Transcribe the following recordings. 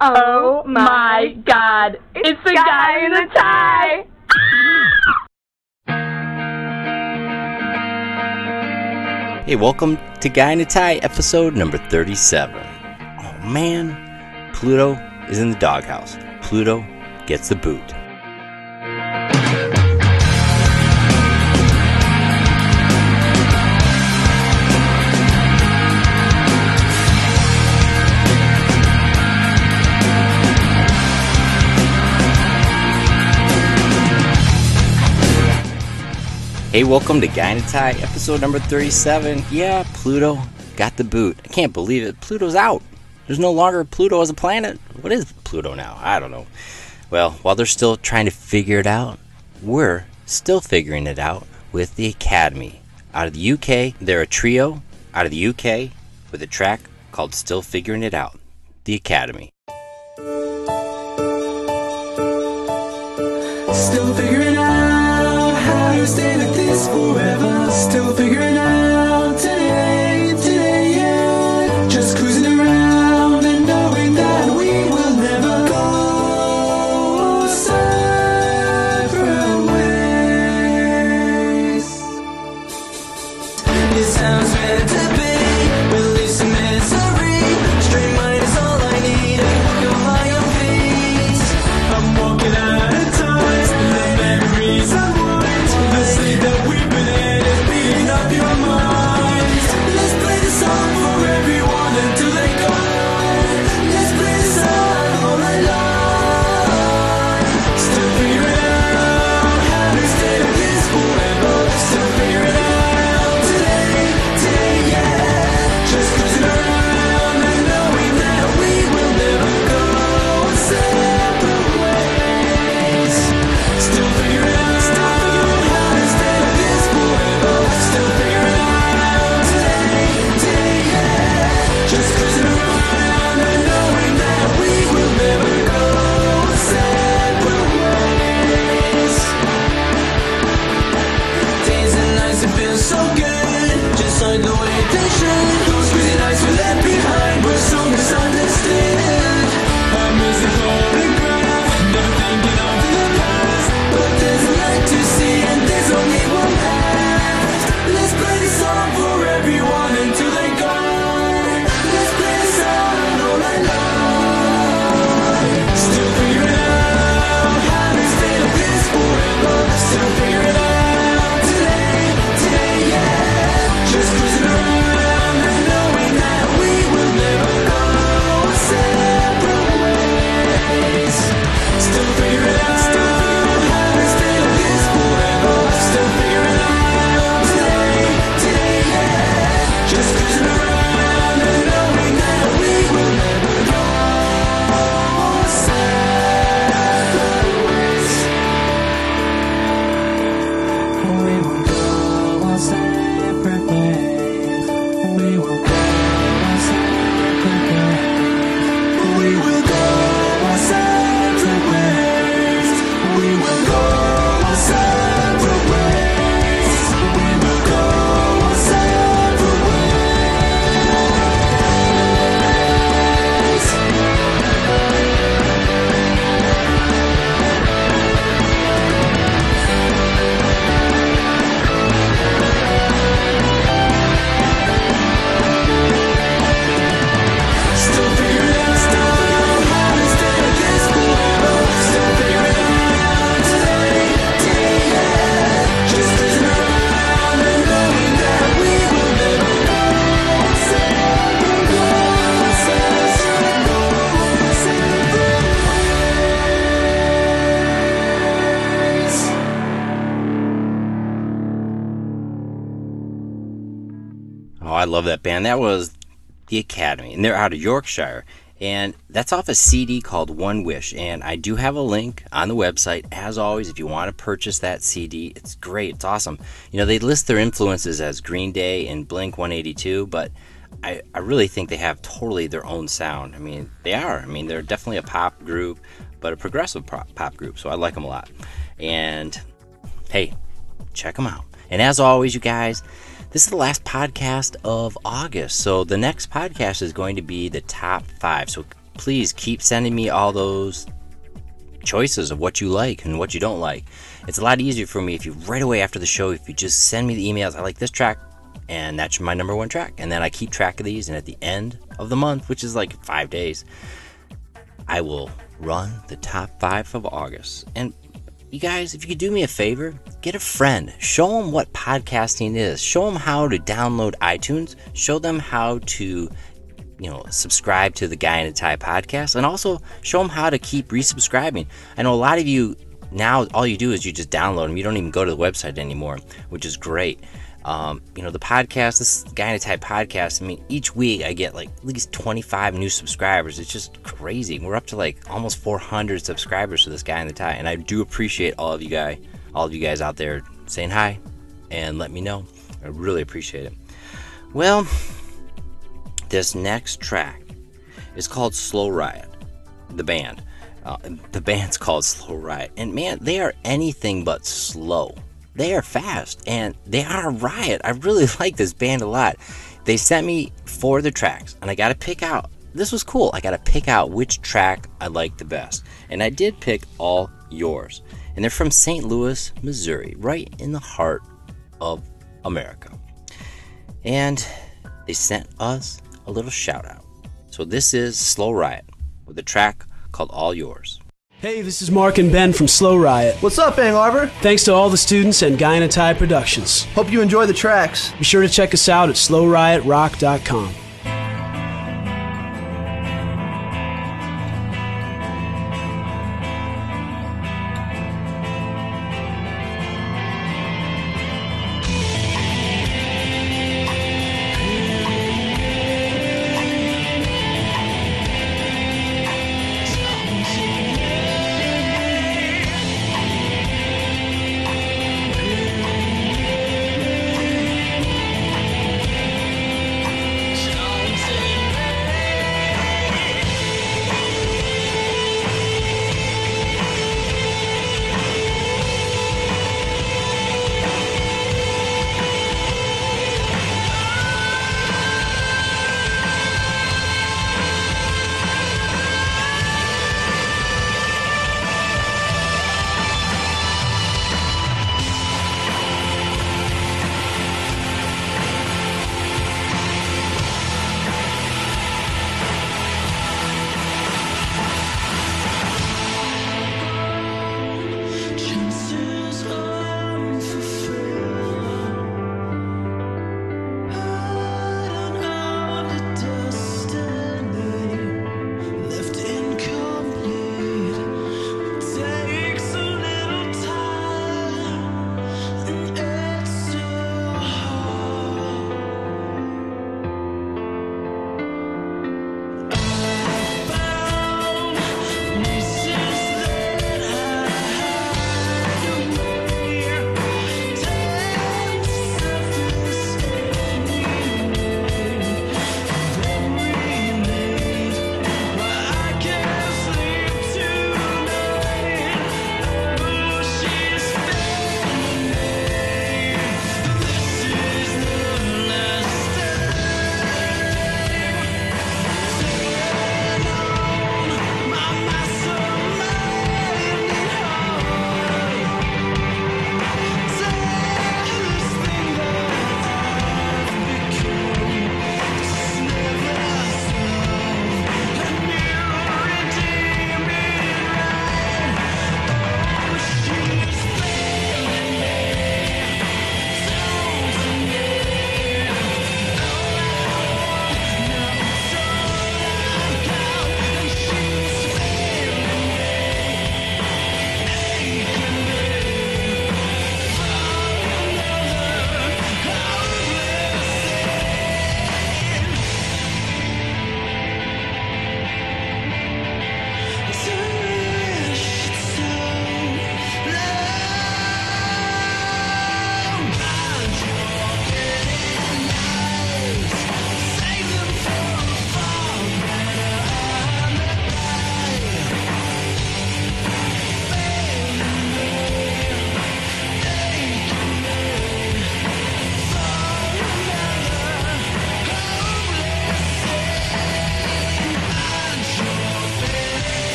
Oh my god, it's the guy in the tie! Hey, welcome to Guy in a Tie, episode number 37. Oh man, Pluto is in the doghouse. Pluto gets the boot. Hey, welcome to Tie, episode number 37. Yeah, Pluto got the boot. I can't believe it. Pluto's out. There's no longer Pluto as a planet. What is Pluto now? I don't know. Well, while they're still trying to figure it out, we're still figuring it out with the Academy. Out of the UK, they're a trio out of the UK with a track called Still Figuring It Out. The Academy. Still figuring out how to stay this forever. Still figuring out that was the Academy, and they're out of Yorkshire. And that's off a CD called One Wish. And I do have a link on the website. As always, if you want to purchase that CD, it's great. It's awesome. You know, they list their influences as Green Day and Blink 182, but I, I really think they have totally their own sound. I mean, they are. I mean, they're definitely a pop group, but a progressive pop, pop group. So I like them a lot. And hey, check them out. And as always, you guys, this is the last podcast of August. So the next podcast is going to be the top five. So please keep sending me all those choices of what you like and what you don't like. It's a lot easier for me if you right away after the show, if you just send me the emails, I like this track, and that's my number one track. And then I keep track of these, and at the end of the month, which is like five days, I will run the top five of August. And you guys, if you could do me a favor, get a friend. Show them what podcasting is. Show them how to download iTunes. Show them how to, you know, subscribe to the Guy in a Tie podcast, and also show them how to keep resubscribing. I know a lot of you now, all you do is you just download them. You don't even go to the website anymore, which is great. Um, you know, the podcast, this Guy in a Tie podcast, I mean, each week I get like at least 25 new subscribers. It's just crazy. We're up to like almost 400 subscribers to this Guy in the Tie. And I do appreciate all of you guys, all of you guys out there saying hi and let me know. I really appreciate it. Well, this next track is called Slow Riot, the band. Uh, the band's called Slow Riot. And man, they are anything but slow. They are fast and they are a riot. I really like this band a lot. They sent me four of the tracks and I got to pick out. This was cool. I got to pick out which track I liked the best. And I did pick All Yours. And they're from St. Louis, Missouri, right in the heart of America. And they sent us a little shout out. So this is Slow Riot with a track called All Yours. Hey, this is Mark and Ben from Slow Riot. What's up, Ann Arbor? Thanks to all the students and Guy in a Tie Productions. Hope you enjoy the tracks. Be sure to check us out at slowriotrock.com.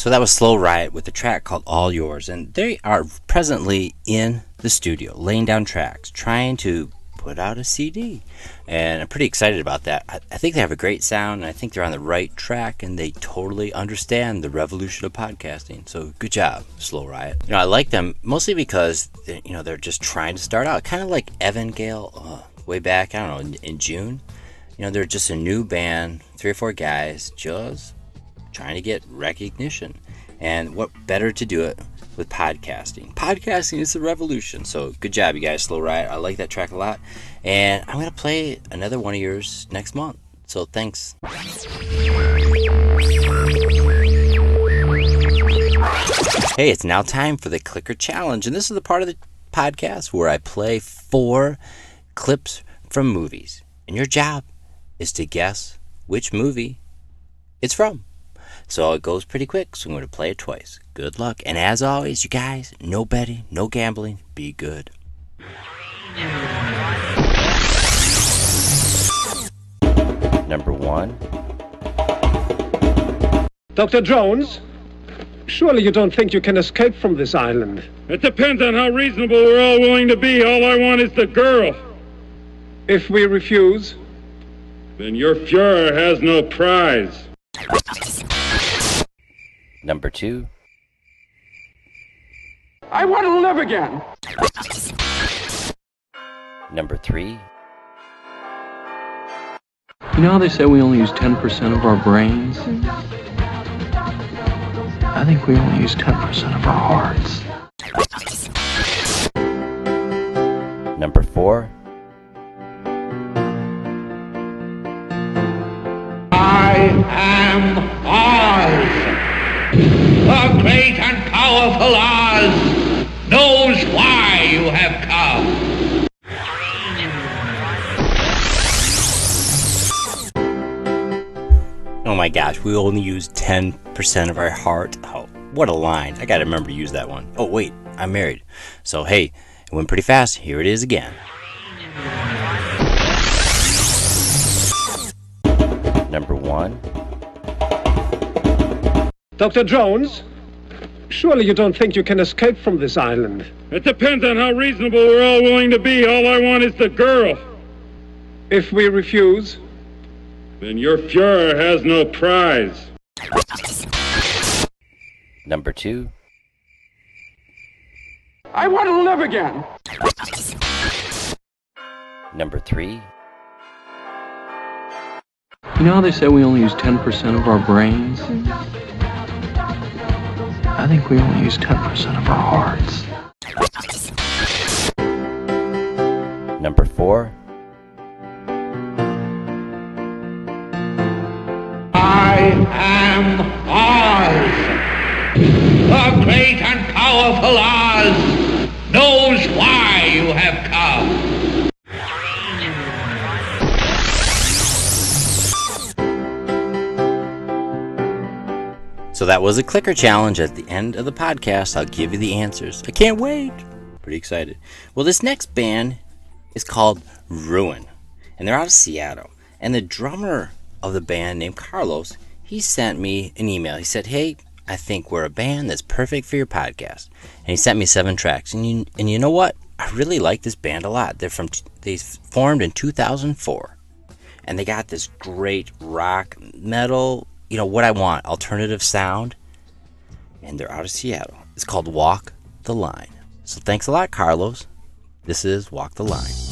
So that was Slow Riot with a track called All Yours. And they are presently in the studio, laying down tracks, trying to put out a CD. And I'm pretty excited about that. I, I think they have a great sound, and I think they're on the right track, and they totally understand the revolution of podcasting. So good job, Slow Riot. You know, I like them mostly because, you know, they're just trying to start out. Kind of like Evan Gale uh, way back, I don't know, in, in June. You know, they're just a new band, three or four guys, just trying to get recognition. And what better to do it with podcasting? Podcasting is the revolution. So good job, you guys, Slow Riot. I like that track a lot. And I'm going to play another one of yours next month. So thanks. Hey, it's now time for the Clicker Challenge. And this is the part of the podcast where I play four clips from movies. And your job is to guess which movie it's from. So it goes pretty quick, so I'm going to play it twice. Good luck. And as always, you guys, no betting, no gambling, be good. Number one, Dr. Jones, surely you don't think you can escape from this island? It depends on how reasonable we're all willing to be. All I want is the girl. If we refuse, Then your Fuhrer has no prize. Number two, I want to live again. number three, You know how they say we only use 10% of our brains? I think we only use 10% of our hearts. number four, I am Oz. The great and powerful Oz knows why you have come. Oh my gosh, we only use 10% of our heart. Oh, what a line. I gotta remember to use that one. Oh, wait, I'm married. So, hey, it went pretty fast. Here it is again. Number one, Dr. Jones, surely you don't think you can escape from this island? It depends on how reasonable we're all willing to be. All I want is the girl. If we refuse, Then your Fuhrer has no prize. number two, I want to live again. number three, You know how they say we only use 10% of our brains? I think we only use 10% of our hearts. number four, that was a clicker challenge. At the end of the podcast, I'll give you the answers. I can't wait. Pretty excited. Well, this next band is called Ruin, and they're out of Seattle. And the drummer of the band, named Carlos, he sent me an email. He said, "Hey, I think we're a band that's perfect for your podcast." And he sent me seven tracks. And you and you know what? I really like this band a lot. They're from they formed in 2004 and they got this great rock metal you know what i want alternative sound and they're out of seattle. It's called walk the line. So thanks a lot carlos. This is walk the line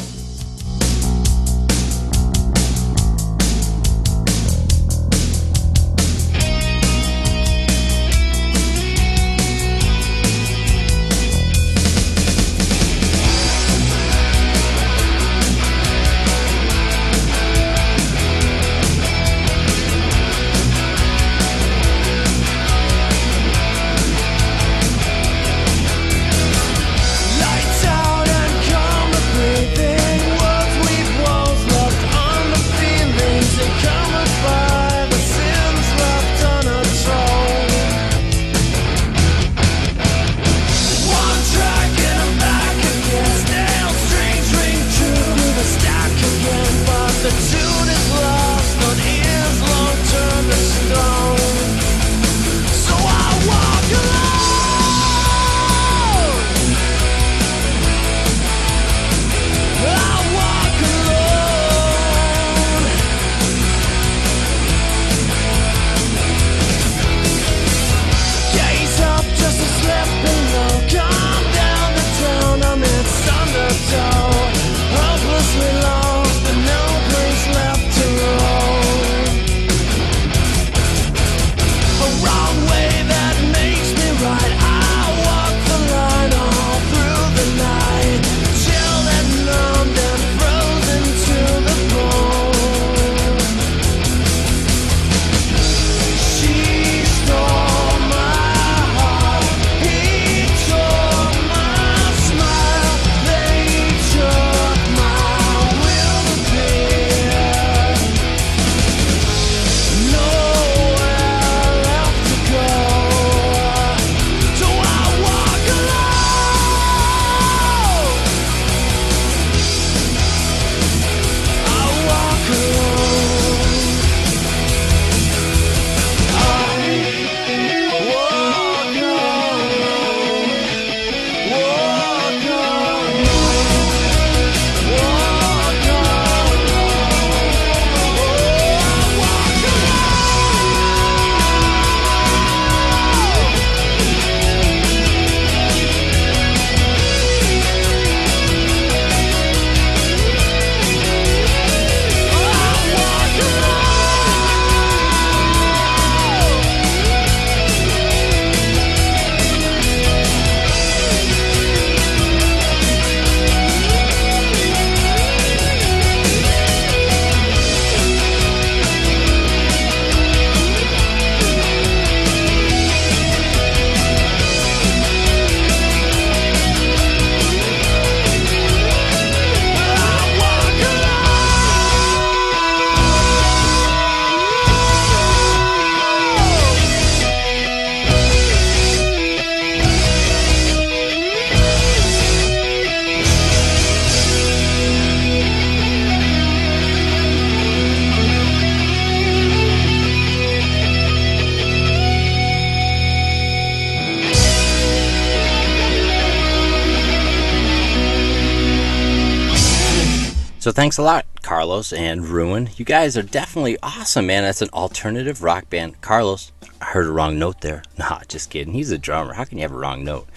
thanks a lot, Carlos and Ruin. You guys are definitely awesome, man. That's an alternative rock band. Carlos, I heard a wrong note there. Nah, just kidding. He's a drummer. How can you have a wrong note?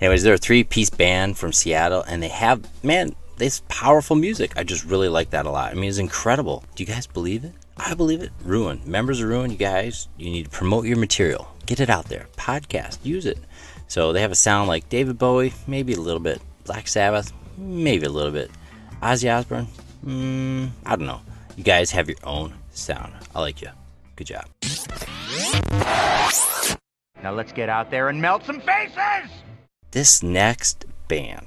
Anyways, they're a three-piece band from Seattle, and they have man, this powerful music. I just really like that a lot. I mean, it's incredible. Do you guys believe it? I believe it. Ruin members of Ruin, you guys, you need to promote your material. Get it out there. Podcast, use it. So they have a sound like David Bowie, maybe a little bit. Black Sabbath, maybe a little bit. Ozzy Osbourne, mm, I don't know. You guys have your own sound. I like you. Good job. Now let's get out there and melt some faces! This next band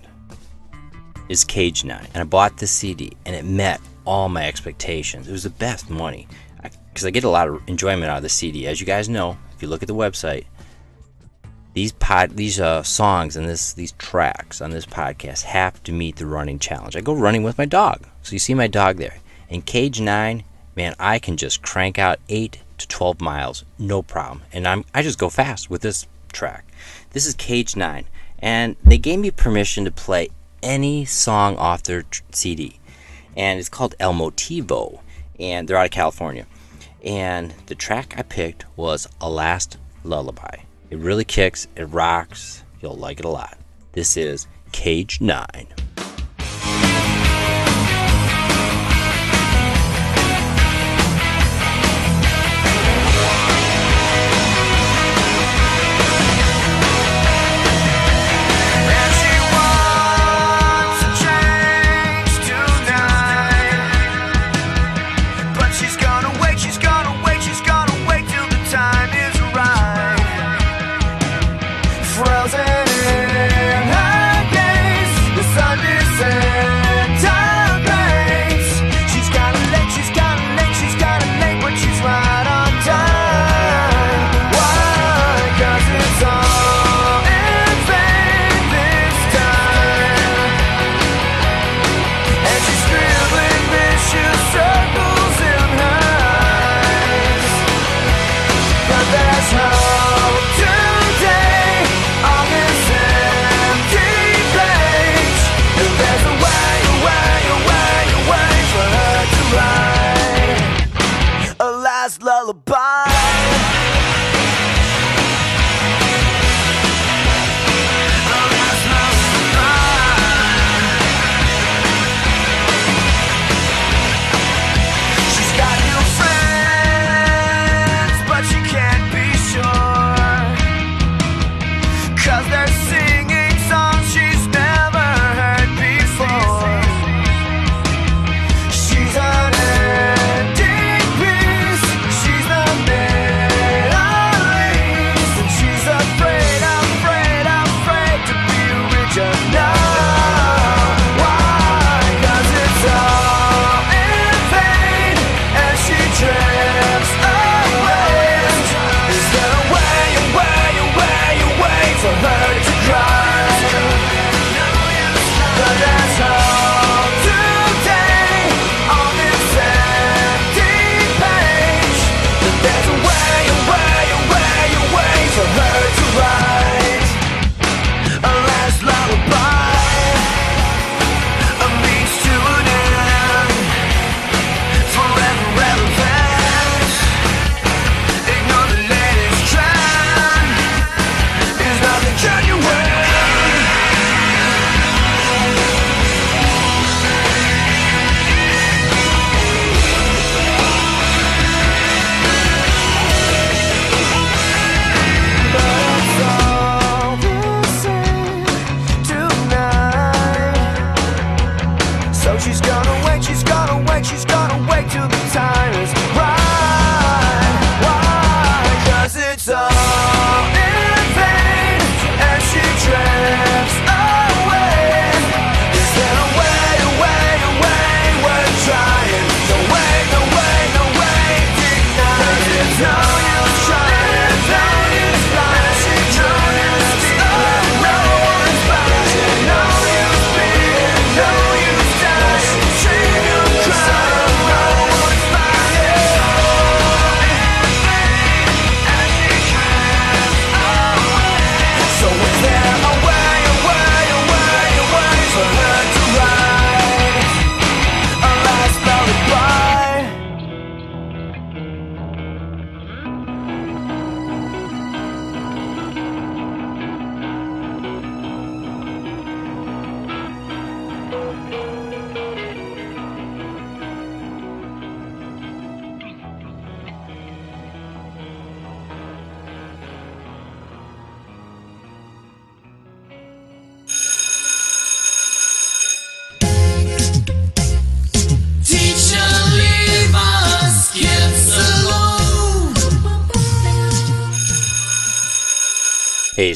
is Cage Nine, and I bought this CD, and it met all my expectations. It was the best money because I, I get a lot of enjoyment out of the CD. As you guys know, if you look at the website, these pod these uh, songs and this these tracks on this podcast have to meet the running challenge. I go running with my dog, so you see my dog there. In Cage Nine, man, I can just crank out eight to twelve miles, no problem, and I'm I just go fast with this track. This is Cage Nine, and they gave me permission to play any song off their tr- CD, and it's called El Motivo, and they're out of California. And the track I picked was A Last Lullaby. It really kicks, it rocks, you'll like it a lot. This is Cage 9.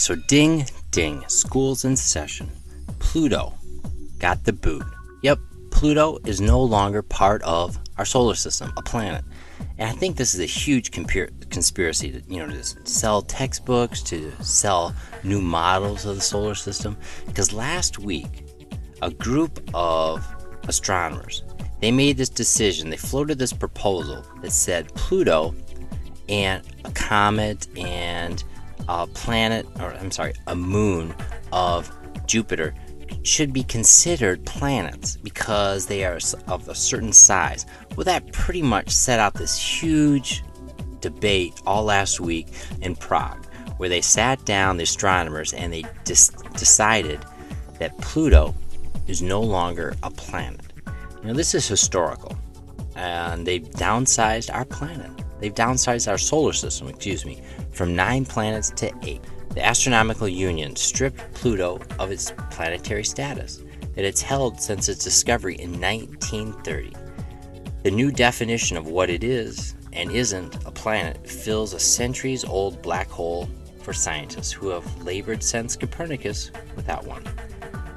So ding, ding, school's in session. Pluto got the boot. Yep, Pluto is no longer part of our solar system, a planet. And I think this is a huge conspiracy to, you know, to sell textbooks, to sell new models of the solar system. Because last week, a group of astronomers, they made this decision. They floated this proposal that said Pluto and a comet and a planet, or I'm sorry, a moon of Jupiter should be considered planets because they are of a certain size. Well, that pretty much set out this huge debate all last week in Prague, where they sat down, the astronomers, and they dis- decided that Pluto is no longer a planet. Now, this is historical, and they've downsized our planet. They've downsized our solar system, excuse me, from nine planets to eight. The Astronomical Union stripped Pluto of its planetary status that it's held since its discovery in 1930. The new definition of what it is and isn't a planet fills a centuries old black hole for scientists who have labored since Copernicus without one.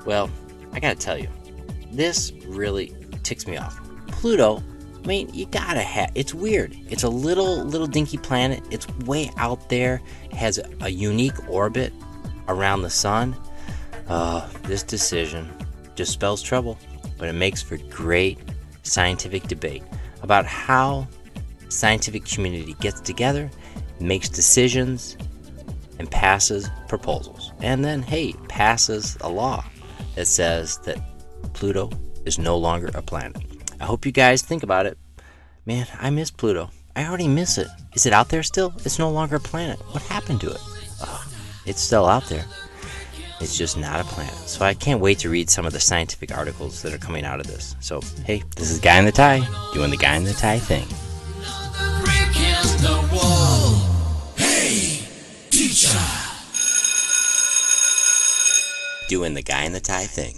Well, I gotta tell you, this really ticks me off. Pluto I mean, you gotta have. It's weird. It's a little, little dinky planet. It's way out there. Has a unique orbit around the sun. Uh, this decision just spells trouble, but it makes for great scientific debate about how scientific community gets together, makes decisions, and passes proposals. And then, hey, passes a law that says that Pluto is no longer a planet. I hope you guys think about it. Man, I miss Pluto. I already miss it. Is it out there still? It's no longer a planet. What happened to it? Ugh, it's still out there. It's just not a planet. So I can't wait to read some of the scientific articles that are coming out of this. So, hey, this is Guy in the Tie doing the Guy in the Tie thing. Doing the Guy in the Tie thing.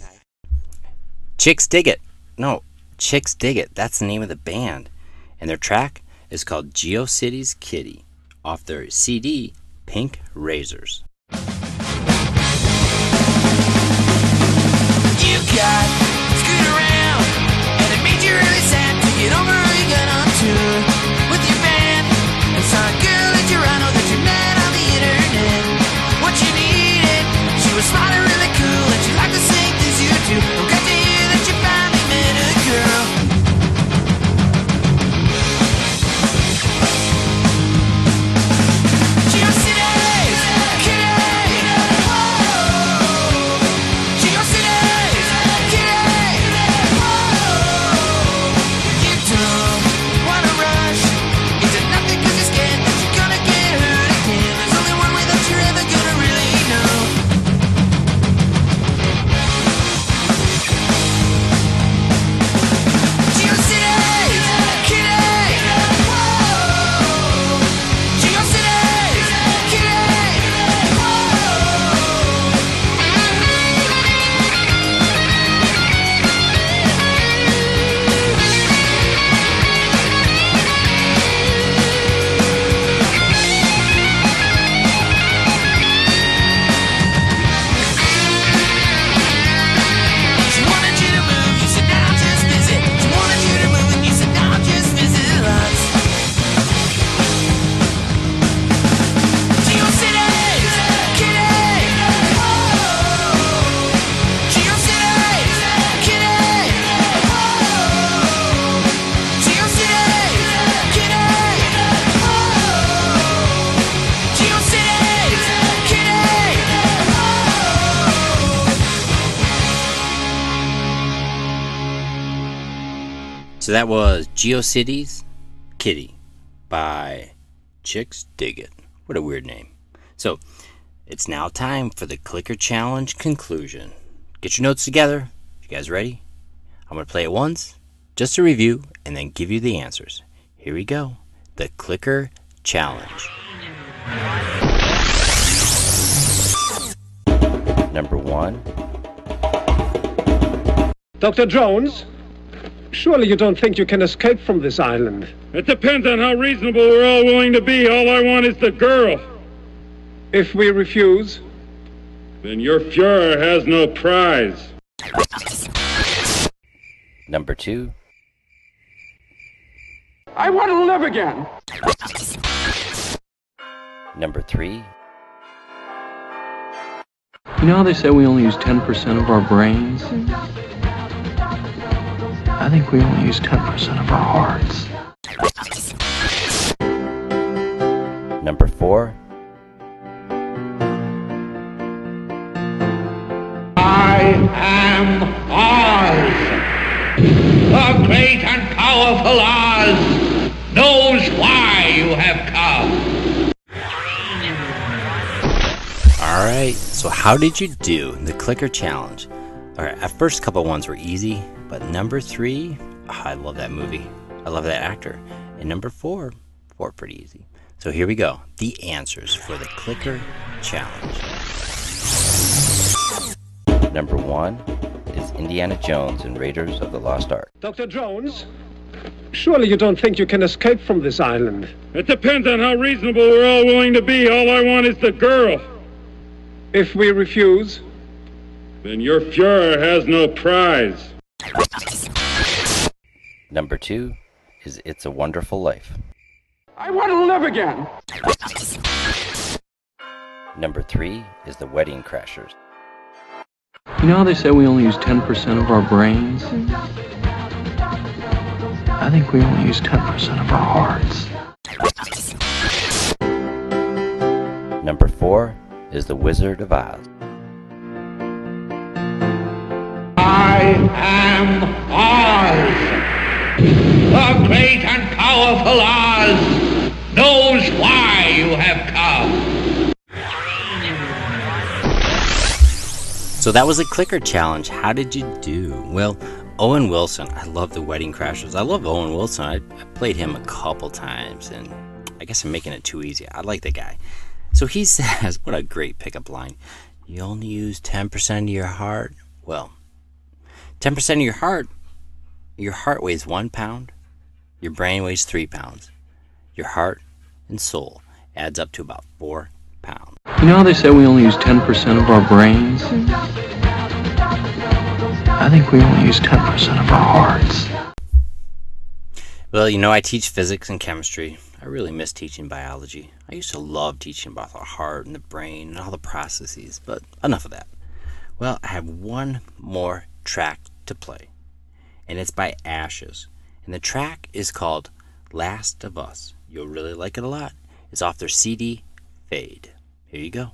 Chicks Dig It. No, Chicks Dig It. That's the name of the band. And their track is called GeoCities Kitty off their CD Pink Razors. You got screwed around, and it made you really sad to get over that was GeoCities Kitty by Chicks Dig It. What a weird name. So it's now time for the Clicker Challenge conclusion. Get your notes together. You guys ready? I'm going to play it once, just to review, and then give you the answers. Here we go. The Clicker Challenge. Number one, Dr. Jones, surely you don't think you can escape from this island? It depends on how reasonable we're all willing to be. All I want is the girl. If we refuse, Then your Fuhrer has no prize. Number two, I want to live again. number three, You know how they say we only use 10% of our brains? I think we only use 10% of our hearts. number four, I am Oz. The great and powerful Oz knows why you have come. All right. So, how did you do the clicker challenge? All right. At first, couple ones were easy, but number three, oh, I love that movie. I love that actor. And number four, four pretty easy. So here we go. The answers for the clicker challenge. Number one is Indiana Jones and Raiders of the Lost Ark. Dr. Jones, surely you don't think you can escape from this island? It depends on how reasonable we're all willing to be. All I want is the girl. If we refuse, Then your Fuhrer has no prize. Number two is It's a Wonderful Life. I want to live again. Number three is The Wedding Crashers. You know how they say we only use 10% of our brains? I think we only use 10% of our hearts. Number four is The Wizard of Oz. Am Oz. The great and powerful Oz knows why you have come. So that was a clicker challenge. How did you do? Well, Owen Wilson. I love the Wedding Crashers. I love Owen Wilson. I, I played him a couple times, and I guess I'm making it too easy. I like the guy. So he says, what a great pickup line. You only use 10% of your heart. Well, 10% of your heart, your heart weighs one pound, your brain weighs three pounds. Your heart and soul adds up to about four pounds. You know how they say we only use 10% of our brains? I think we only use 10% of our hearts. Well, you know, I teach physics and chemistry. I really miss teaching biology. I used to love teaching about the heart and the brain and all the processes, but enough of that. Well, I have one more track to play, and it's by Ashes. And the track is called Last of Us. You'll really like it a lot. It's off their CD, Fade. Here you go.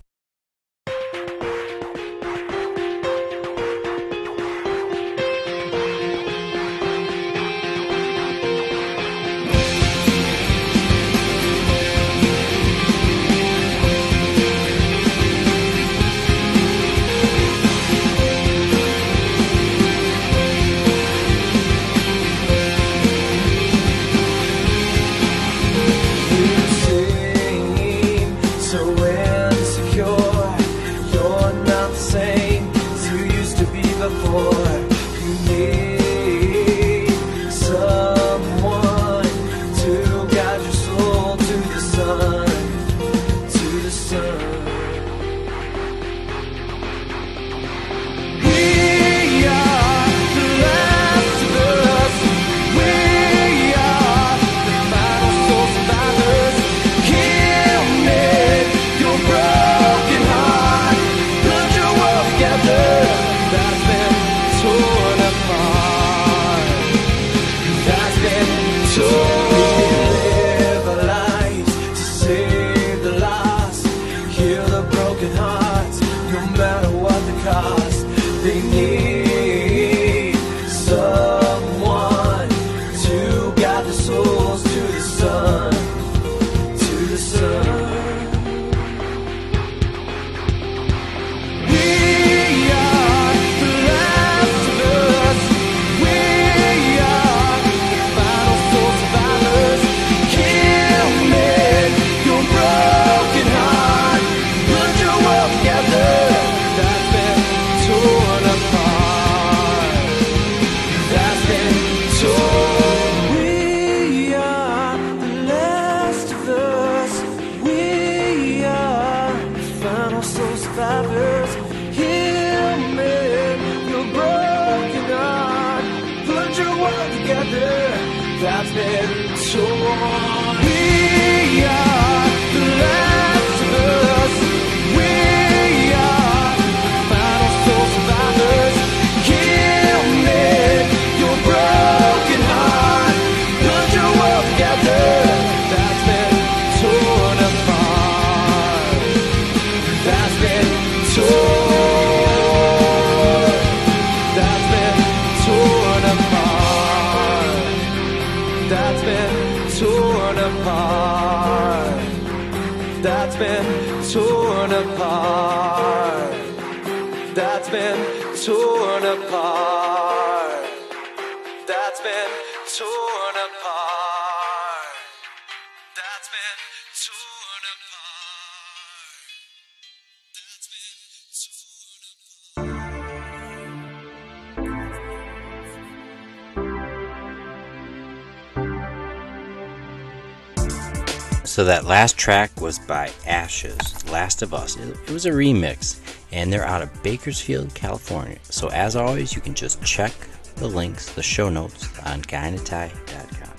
So that last track was by Ashes, Last of Us. It, was a remix, and they're out of Bakersfield, California. So as always, you can just check the links, the show notes on guyinatie.com.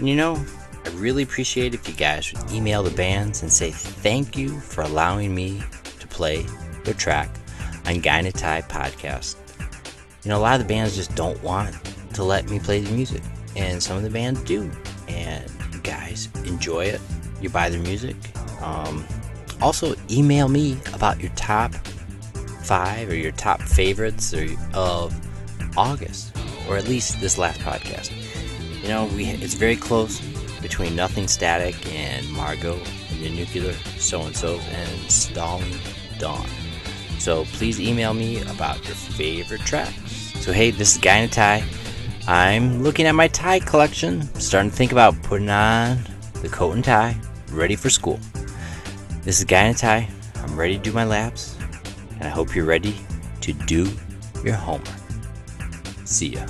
And you know, I really appreciate if you guys would email the bands and say thank you for allowing me to play their track on Guy in a Tie podcast. You know, a lot of the bands just don't want to let me play the music, and some of the bands do. And you guys enjoy it. You buy their music. Um, also, email me about your top five or your top favorites or, of August, or at least this last podcast. You know, we it's very close between Nothing Static and Margot and the Nuclear So and So and Stalling Dawn. So please email me about your favorite tracks. So hey, this is Guy in a Tie. I'm looking at my tie collection, starting to think about putting on the coat and tie, ready for school. This is Guy in a Tie. I'm ready to do my laps, and I hope you're ready to do your homework. See ya.